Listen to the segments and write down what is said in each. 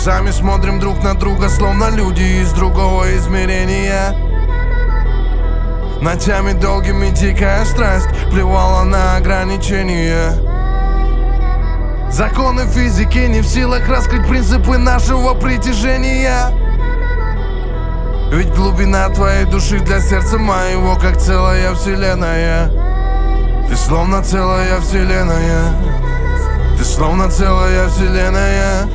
смотрим друг на друга, словно люди из другого измерения. Ночами долгими дикая страсть плевала на ограничения. Законы физики не в силах раскрыть принципы нашего притяжения. Ведь глубина твоей души для сердца моего как целая вселенная. Ты словно целая вселенная. Ты словно целая вселенная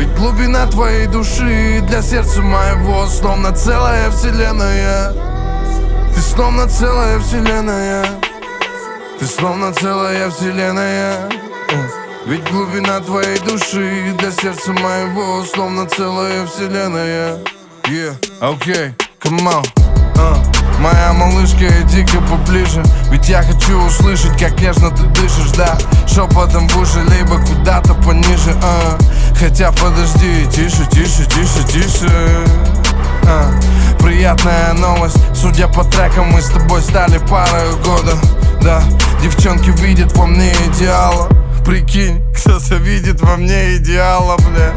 Ведь глубина твоей души для сердца моего Словно целая вселенная Ты словно целая вселенная Ты словно целая вселенная. Ведь глубина твоей души для сердца моего Словно целая вселенная Yeah, okay, come on uh. Моя малышка, иди-ка поближе Ведь я хочу услышать, как нежно ты дышишь, да Шепотом в уши, либо куда-то пониже uh. Хотя подожди, тише, тише, тише, тише. Uh. Приятная новость, судя по трекам, мы с тобой стали парой года. Да, девчонки видят во мне идеала Прикинь, кто-то видит во мне идеала, бля.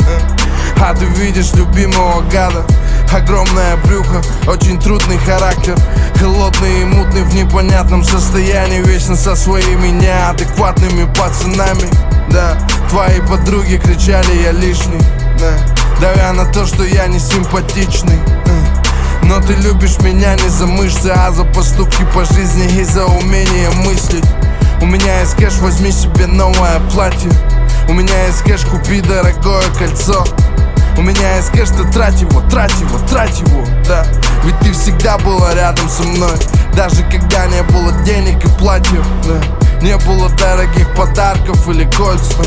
А ты видишь любимого гада. Огромное брюхо, очень трудный характер Холодный и мутный в непонятном состоянии Вечно со своими неадекватными пацанами. Да, твои подруги кричали я лишний Да, давя на то, что я не симпатичный но ты любишь меня не за мышцы, а за поступки по жизни и за умение мыслить. У меня есть кэш, возьми себе новое платье. У меня есть кэш, купи дорогое кольцо у меня есть кэш, ты трать его, трать его, трать его, да. Ведь ты всегда была рядом со мной. Даже когда не было денег и платьев, да. Не было дорогих подарков или кольцев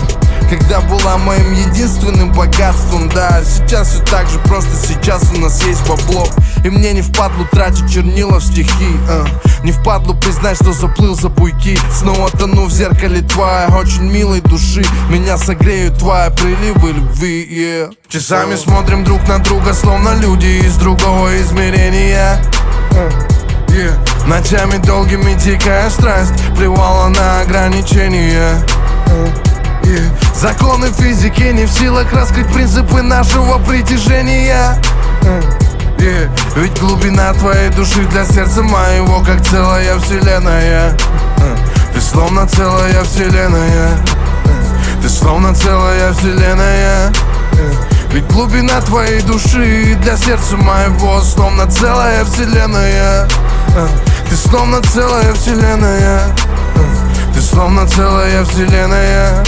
когда была моим единственным богатством Да, сейчас все так же, просто сейчас у нас есть бабло И мне не впадлу тратить чернила в стихи а. Не впадлу признать, что заплыл за буйки Снова тону в зеркале твоей очень милой души Меня согреют твои приливы любви yeah. Часами смотрим друг на друга, словно люди из другого измерения yeah. Ночами долгими дикая страсть плевала на ограничения Законы физики не в силах раскрыть принципы нашего притяжения. Yeah. Ведь глубина твоей души для сердца моего Как целая вселенная. Ты словно целая вселенная. Ты словно целая вселенная. Ведь глубина твоей души для сердца моего Словно целая вселенная. Ты словно целая вселенная. Ты словно целая вселенная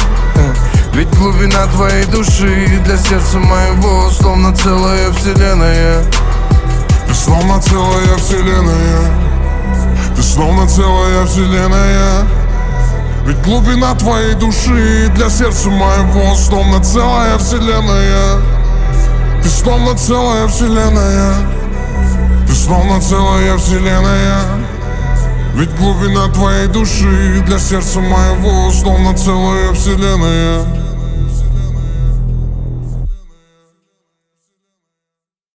глубина твоей души для сердца моего Словно целая вселенная. Ты словно целая вселенная. Ты словно целая вселенная. Ведь глубина твоей души для сердца моего Словно целая вселенная. Ты словно целая вселенная. Ты словно целая вселенная. Ведь глубина твоей души для сердца моего Словно целая вселенная